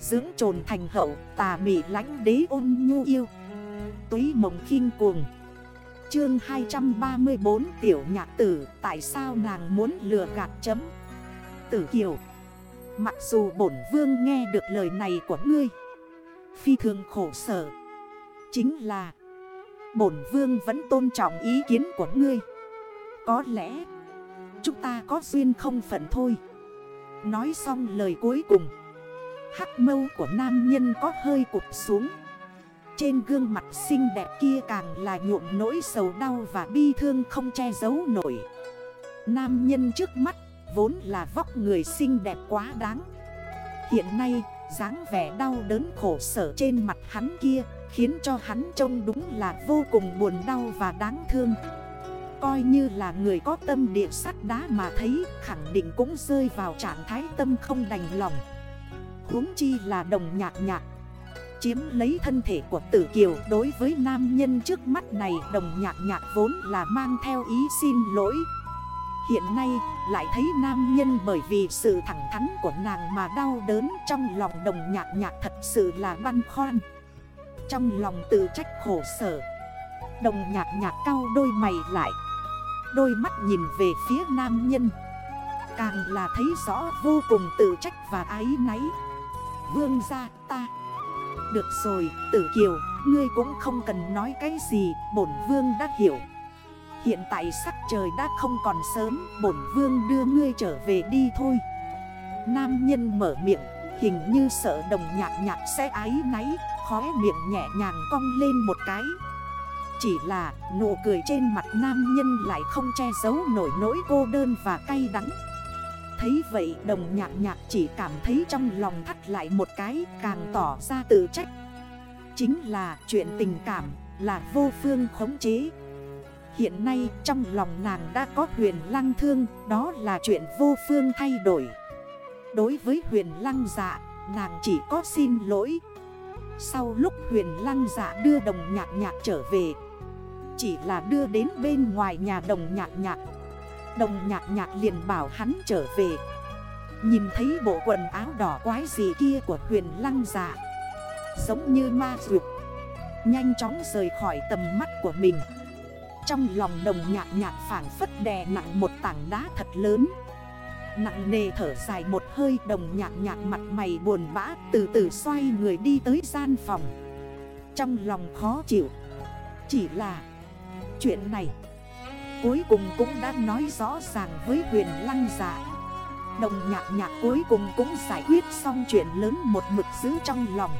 Dưỡng trồn thành hậu, tà mị lánh đế ôn nhu yêu. Túy mộng khinh cuồng. Chương 234 Tiểu nhạc tử, Tại sao nàng muốn lừa gạt chấm? Tử kiều. Mặc dù bổn vương nghe được lời này của ngươi, Phi thường khổ sở. Chính là, Bổn vương vẫn tôn trọng ý kiến của ngươi. Có lẽ, Chúng ta có duyên không phận thôi. Nói xong lời cuối cùng Hắc mâu của nam nhân có hơi cụp xuống. Trên gương mặt xinh đẹp kia càng là nhuộm nỗi sầu đau và bi thương không che giấu nổi. Nam nhân trước mắt vốn là vóc người xinh đẹp quá đáng. Hiện nay, dáng vẻ đau đớn khổ sở trên mặt hắn kia Khiến cho hắn trông đúng là vô cùng buồn đau và đáng thương. Coi như là người có tâm địa sắt đá mà thấy Khẳng định cũng rơi vào trạng thái tâm không đành lòng huống chi là đồng nhạc nhạc. Chiếm lấy thân thể của tử kiều Đối với nam nhân trước mắt này, Đồng nhạc nhạc vốn là mang theo ý xin lỗi. Hiện nay, lại thấy nam nhân bởi vì sự thẳng thắn của nàng mà đau đớn Trong lòng đồng nhạc nhạc thật sự là băn khoăn. Trong lòng tự trách khổ sở, Đồng nhạc nhạc cao đôi mày lại. Đôi mắt nhìn về phía nam nhân. Càng là thấy rõ vô cùng tự trách và ái náy. Vương ra ta. Được rồi, tử kiều, Ngươi cũng không cần nói cái gì, Bổn vương đã hiểu. Hiện tại sắc trời đã không còn sớm, Bổn vương đưa ngươi trở về đi thôi. Nam nhân mở miệng, Hình như sợ đồng nhạc nhạc sẽ ái náy, Khóe miệng nhẹ nhàng cong lên một cái. Chỉ là nụ cười trên mặt nam nhân lại không che giấu nổi nỗi cô đơn và cay đắng. Thấy vậy, đồng nhạc nhạc chỉ cảm thấy trong lòng thắt lại một cái, càng tỏ ra tự trách. Chính là chuyện tình cảm, là vô phương khống chế. Hiện nay, trong lòng nàng đã có huyền lăng thương, Đó là chuyện vô phương thay đổi. Đối với huyền lăng dạ Nàng chỉ có xin lỗi. Sau lúc huyền lăng dạ đưa đồng nhạc nhạc trở về, Chỉ là đưa đến bên ngoài nhà đồng nhạc nhạc. Đồng nhạc nhạc liền bảo hắn trở về. Nhìn thấy bộ quần áo đỏ quái gì kia của huyền lăng giả, Giống như ma dược. Nhanh chóng rời khỏi tầm mắt của mình. Trong lòng đồng nhạc nhạc phản phất đè nặng một tảng đá thật lớn. Nặng nề thở dài một hơi đồng nhạc nhạc mặt mày buồn bã Từ từ xoay người đi tới gian phòng. Trong lòng khó chịu. Chỉ là Chuyện này. Cuối cùng cũng đã nói rõ ràng với huyền lăng dạ Đồng nhạc nhạc cuối cùng cũng giải quyết xong chuyện lớn một mực giữ trong lòng.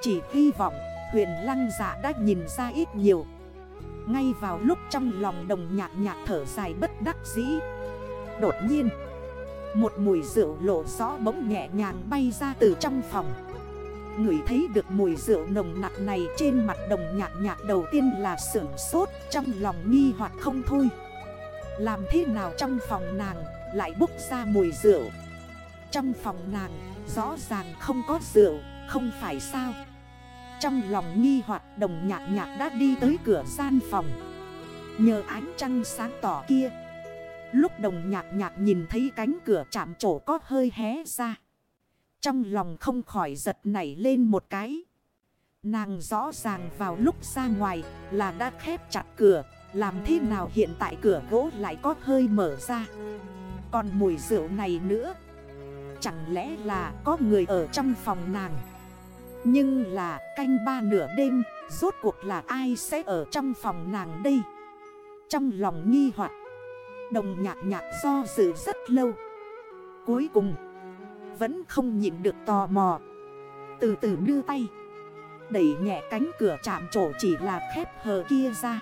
Chỉ hy vọng huyền lăng dạ đã nhìn ra ít nhiều. Ngay vào lúc trong lòng đồng nhạc nhạc thở dài bất đắc dĩ, Đột nhiên, Một mùi rượu lộ rõ bỗng nhẹ nhàng bay ra từ trong phòng. Người thấy được mùi rượu nồng nặc này trên mặt đồng nhạc nhạc đầu tiên là sưởng sốt, Trong lòng nghi hoặc không thôi. Làm thế nào trong phòng nàng lại bốc ra mùi rượu? Trong phòng nàng, rõ ràng không có rượu, Không phải sao? Trong lòng nghi hoặc đồng nhạc nhạc đã đi tới cửa gian phòng. Nhờ ánh trăng sáng tỏ kia, Lúc đồng nhạc nhạc nhìn thấy cánh cửa chạm trổ có hơi hé ra trong lòng không khỏi giật nảy lên một cái. Nàng rõ ràng vào lúc ra ngoài là đã khép chặt cửa. Làm thế nào hiện tại cửa gỗ lại có hơi mở ra. Còn mùi rượu này nữa. Chẳng lẽ là có người ở trong phòng nàng. Nhưng là canh ba nửa đêm. Rốt cuộc là ai sẽ ở trong phòng nàng đây. Trong lòng nghi hoặc, Đồng nhạc nhạc do dự rất lâu. Cuối cùng vẫn không nhịn được tò mò. Từ từ đưa tay. Đẩy nhẹ cánh cửa chạm trổ chỉ là khép hờ kia ra.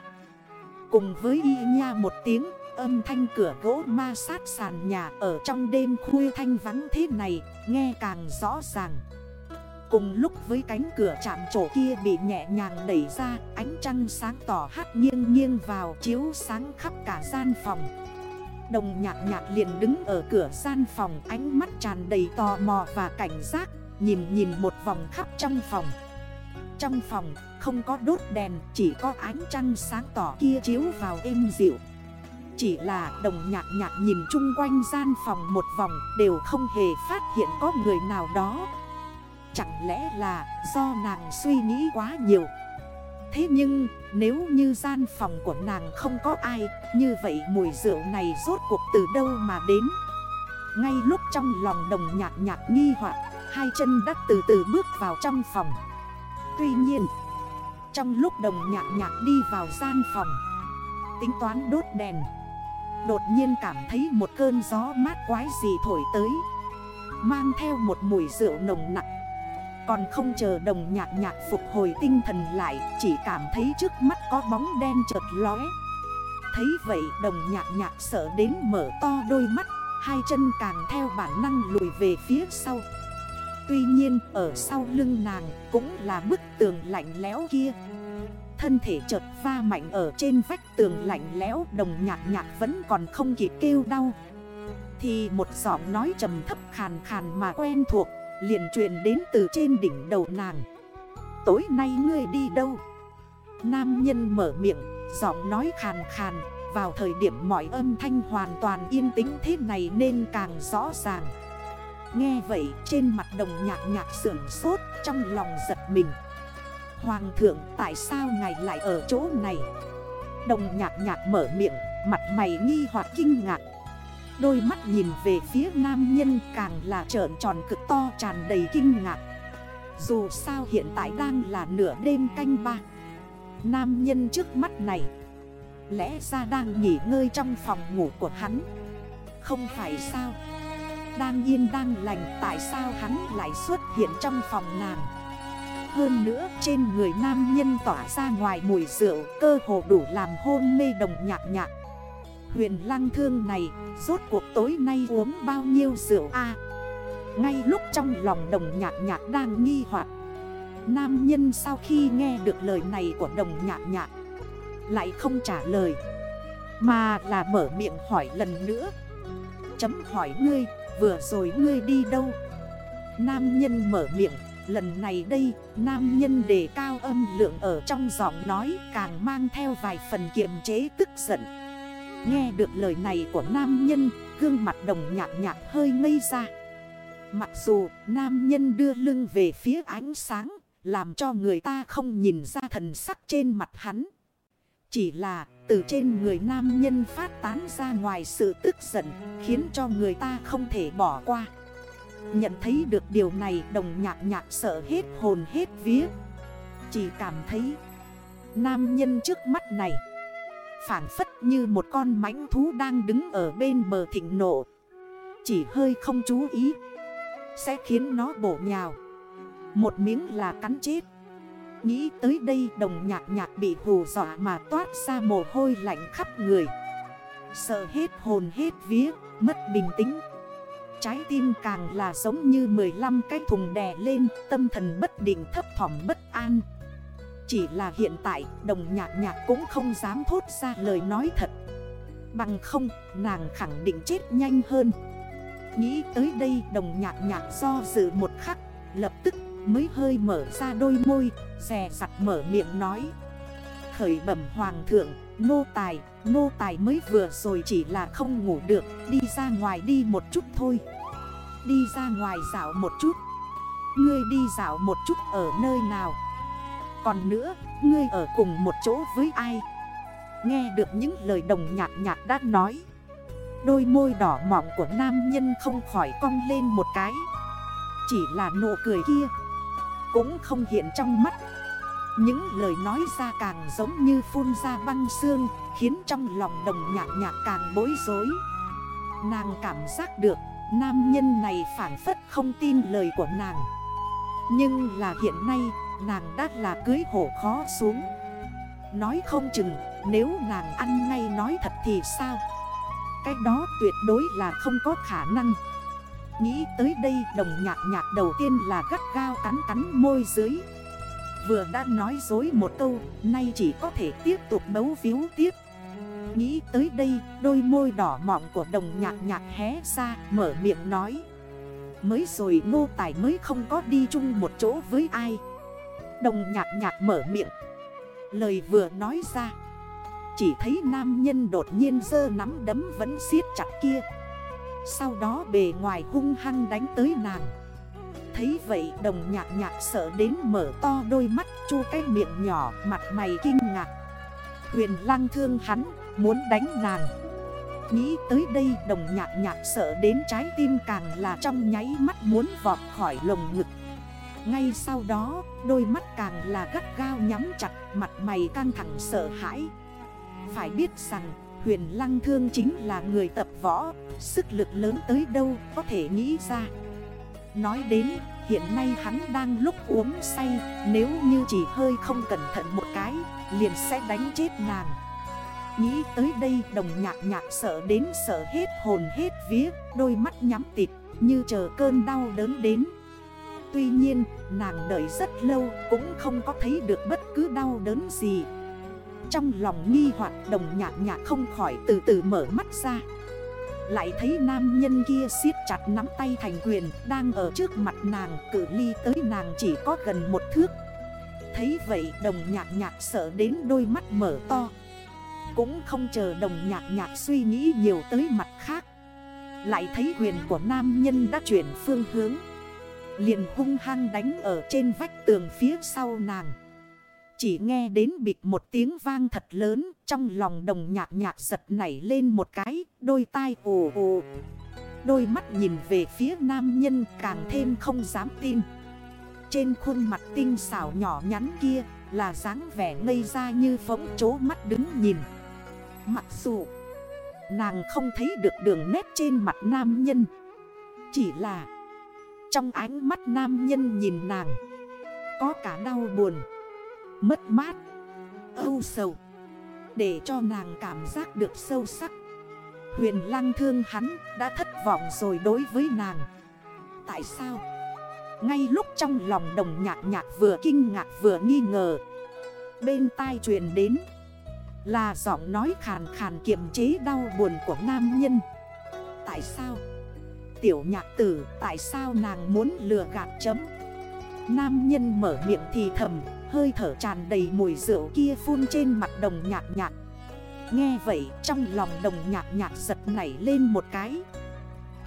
Cùng với y nha một tiếng, Âm thanh cửa gỗ ma sát sàn nhà Ở trong đêm khuya thanh vắng thế này, Nghe càng rõ ràng. Cùng lúc với cánh cửa chạm trổ kia bị nhẹ nhàng đẩy ra, Ánh trăng sáng tỏ hắt nghiêng nghiêng vào chiếu sáng khắp cả gian phòng. Đồng nhạc nhạc liền đứng ở cửa gian phòng, Ánh mắt tràn đầy tò mò và cảnh giác, Nhìn nhìn một vòng khắp trong phòng. Trong phòng, không có đốt đèn, Chỉ có ánh trăng sáng tỏ kia chiếu vào êm dịu. Chỉ là đồng nhạc nhạc nhìn chung quanh gian phòng một vòng, Đều không hề phát hiện có người nào đó. Chẳng lẽ là do nàng suy nghĩ quá nhiều? Thế nhưng, nếu như gian phòng của nàng không có ai, Như vậy mùi rượu này rốt cuộc từ đâu mà đến? Ngay lúc trong lòng đồng nhạc nhạc nghi hoặc, Hai chân đã từ từ bước vào trong phòng. Tuy nhiên, Trong lúc đồng nhạc nhạc đi vào gian phòng, Tính toán đốt đèn, Đột nhiên cảm thấy một cơn gió mát quái gì thổi tới, Mang theo một mùi rượu nồng nặng còn không chờ đồng nhạc nhạc phục hồi tinh thần lại, Chỉ cảm thấy trước mắt có bóng đen chợt lóe. Thấy vậy, đồng nhạc nhạc sợ đến mở to đôi mắt, Hai chân càng theo bản năng lùi về phía sau. Tuy nhiên, ở sau lưng nàng cũng là bức tường lạnh lẽo kia. Thân thể chợt va mạnh ở trên vách tường lạnh lẽo, Đồng nhạc nhạc vẫn còn không kịp kêu đau. Thì một giọng nói trầm thấp khàn khàn mà quen thuộc. Liền truyền đến từ trên đỉnh đầu nàng. Tối nay ngươi đi đâu? Nam nhân mở miệng, giọng nói khàn khàn Vào thời điểm mọi âm thanh hoàn toàn yên tĩnh thế này nên càng rõ ràng. Nghe vậy trên mặt đồng nhạc nhạc sưởng sốt trong lòng giật mình. Hoàng thượng tại sao ngài lại ở chỗ này? Đồng nhạc nhạc mở miệng Mặt mày nghi hoặc kinh ngạc. Đôi mắt nhìn về phía nam nhân càng là trợn tròn cực to tràn đầy kinh ngạc. Dù sao hiện tại đang là nửa đêm canh ba. Nam nhân trước mắt này, Lẽ ra đang nghỉ ngơi trong phòng ngủ của hắn. Không phải sao? Đang yên đang lành, Tại sao hắn lại xuất hiện trong phòng nàng? Hơn nữa, trên người nam nhân tỏa ra ngoài mùi rượu, Cơ hồ đủ làm hôn mê đồng nhạc nhạc. Huyền lang thương này rốt cuộc tối nay uống bao nhiêu rượu a? Ngay lúc trong lòng đồng nhạc nhạc đang nghi hoặc Nam nhân sau khi nghe được lời này của đồng nhạc nhạc Lại không trả lời Mà là mở miệng hỏi lần nữa. Chấm hỏi ngươi vừa rồi ngươi đi đâu? Nam nhân mở miệng Lần này đây, nam nhân đề cao âm lượng ở trong giọng nói càng mang theo vài phần kiềm chế tức giận. Nghe được lời này của nam nhân, gương mặt đồng nhạc nhạc hơi ngây ra. Mặc dù nam nhân đưa lưng về phía ánh sáng, làm cho người ta không nhìn ra thần sắc trên mặt hắn. Chỉ là từ trên người nam nhân phát tán ra ngoài sự tức giận, khiến cho người ta không thể bỏ qua. Nhận thấy được điều này đồng nhạc nhạc sợ hết hồn hết vía Chỉ cảm thấy Nam nhân trước mắt này Phản phất như một con mãnh thú đang đứng ở bên bờ thịnh nộ. Chỉ hơi không chú ý, Sẽ khiến nó bổ nhào. Một miếng là cắn chết. Nghĩ tới đây, đồng nhạc nhạc bị hù dọa mà toát ra mồ hôi lạnh khắp người. Sợ hết hồn hết vía, Mất bình tĩnh. Trái tim càng là giống như 15 cái thùng đè lên, Tâm thần bất định thấp thỏm bất an. Chỉ là hiện tại đồng nhạc nhạc cũng không dám thốt ra lời nói thật. Bằng không nàng khẳng định chết nhanh hơn. Nghĩ tới đây đồng nhạc nhạc do dự một khắc Lập tức mới hơi mở ra đôi môi Xè sặt mở miệng nói. Khởi bẩm hoàng thượng Nô tài, nô tài mới vừa rồi chỉ là không ngủ được Đi ra ngoài đi một chút thôi. Đi ra ngoài dạo một chút. Ngươi đi dạo một chút ở nơi nào? Còn nữa, ngươi ở cùng một chỗ với ai? Nghe được những lời đồng nhạc nhạc đã nói Đôi môi đỏ mọng của nam nhân không khỏi cong lên một cái. Chỉ là nụ cười kia Cũng không hiện trong mắt. Những lời nói ra càng giống như phun ra băng xương Khiến trong lòng đồng nhạc nhạc càng bối rối. Nàng cảm giác được Nam nhân này phản phất không tin lời của nàng. Nhưng là hiện nay nàng đã là cưới hổ khó xuống. Nói không chừng, nếu nàng ăn ngay nói thật thì sao? Cái đó tuyệt đối là không có khả năng. Nghĩ tới đây, đồng nhạc nhạc đầu tiên là gắt gao cắn cắn môi dưới. Vừa đã nói dối một câu, Nay chỉ có thể tiếp tục bấu víu tiếp. Nghĩ tới đây, đôi môi đỏ mọng của đồng nhạc nhạc hé ra, mở miệng nói. Mới rồi ngô tài mới không có đi chung một chỗ với ai. Đồng nhạc nhạc mở miệng. Lời vừa nói ra. Chỉ thấy nam nhân đột nhiên dơ nắm đấm vẫn siết chặt kia. Sau đó bề ngoài hung hăng đánh tới nàng. Thấy vậy đồng nhạc nhạc sợ đến mở to đôi mắt, chu cái miệng nhỏ, mặt mày kinh ngạc. Huyền lăng thương hắn, muốn đánh nàng. Nghĩ tới đây đồng nhạc nhạc sợ đến trái tim càng là trong nháy mắt muốn vọt khỏi lồng ngực. Ngay sau đó, đôi mắt càng là gắt gao nhắm chặt, mặt mày căng thẳng sợ hãi. Phải biết rằng, huyền lăng thương chính là người tập võ, Sức lực lớn tới đâu có thể nghĩ ra. Nói đến, hiện nay hắn đang lúc uống say, Nếu như chỉ hơi không cẩn thận một cái, Liền sẽ đánh chết nàng. Nghĩ tới đây, đồng nhạc nhạc sợ đến sợ hết hồn hết vía, Đôi mắt nhắm tịt, như chờ cơn đau đớn đến. Tuy nhiên, nàng đợi rất lâu cũng không có thấy được bất cứ đau đớn gì. Trong lòng nghi hoặc đồng nhạc nhạc không khỏi từ từ mở mắt ra. Lại thấy nam nhân kia siết chặt nắm tay thành quyền Đang ở trước mặt nàng cử ly tới nàng chỉ có gần một thước. Thấy vậy đồng nhạc nhạc sợ đến đôi mắt mở to. Cũng không chờ đồng nhạc nhạc suy nghĩ nhiều tới mặt khác. Lại thấy quyền của nam nhân đã chuyển phương hướng. Liền hung hăng đánh ở trên vách tường phía sau nàng. Chỉ nghe đến bịch một tiếng vang thật lớn, Trong lòng đồng nhạc nhạc giật nảy lên một cái, Đôi tai ồ ồ Đôi mắt nhìn về phía nam nhân càng thêm không dám tin. Trên khuôn mặt tinh xảo nhỏ nhắn kia Là dáng vẻ ngây ra như phóng chố mắt đứng nhìn. Mặc dù Nàng không thấy được đường nét trên mặt nam nhân, Chỉ là trong ánh mắt nam nhân nhìn nàng. Có cả đau buồn mất mát, âu sầu. Để cho nàng cảm giác được sâu sắc. Huyền lăng thương hắn đã thất vọng rồi đối với nàng. Tại sao? Ngay lúc trong lòng đồng nhạc nhạc vừa kinh ngạc vừa nghi ngờ. Bên tai truyền đến Là giọng nói khàn khàn kiềm chế đau buồn của nam nhân. Tại sao? Tiểu nhạc tử, tại sao nàng muốn lừa gạt chấm? Nam nhân mở miệng thì thầm, Hơi thở tràn đầy mùi rượu kia phun trên mặt đồng nhạc nhạc. Nghe vậy, trong lòng đồng nhạc nhạc giật nảy lên một cái.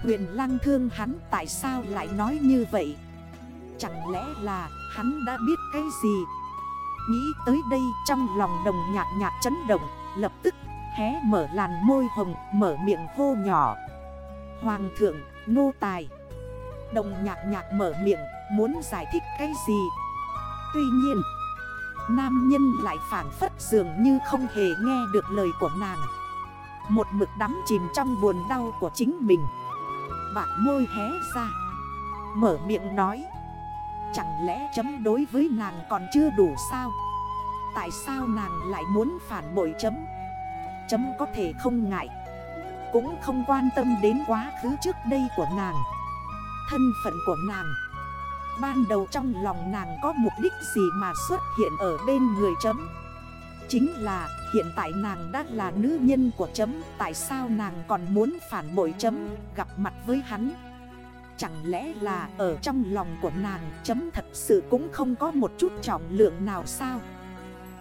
Huyền lăng thương hắn, tại sao lại nói như vậy? Chẳng lẽ là hắn đã biết cái gì? Nghĩ tới đây, trong lòng đồng nhạc nhạc chấn động, Lập tức hé mở làn môi hồng, mở miệng hô nhỏ. Hoàng thượng, nô tài. Đồng nhạc nhạc mở miệng, muốn giải thích cái gì? Tuy nhiên, Nam nhân lại phản phất dường như không hề nghe được lời của nàng. Một mực đắm chìm trong buồn đau của chính mình. Bạn môi hé ra, Mở miệng nói, Chẳng lẽ chấm đối với nàng còn chưa đủ sao? Tại sao nàng lại muốn phản bội chấm? Chấm có thể không ngại cũng không quan tâm đến quá khứ trước đây của nàng. Thân phận của nàng. Ban đầu trong lòng nàng có mục đích gì mà xuất hiện ở bên người chấm? Chính là hiện tại nàng đã là nữ nhân của chấm, Tại sao nàng còn muốn phản bội chấm, gặp mặt với hắn? Chẳng lẽ là ở trong lòng của nàng chấm thật sự cũng không có một chút trọng lượng nào sao?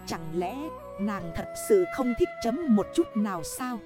Chẳng lẽ nàng thật sự không thích chấm một chút nào sao?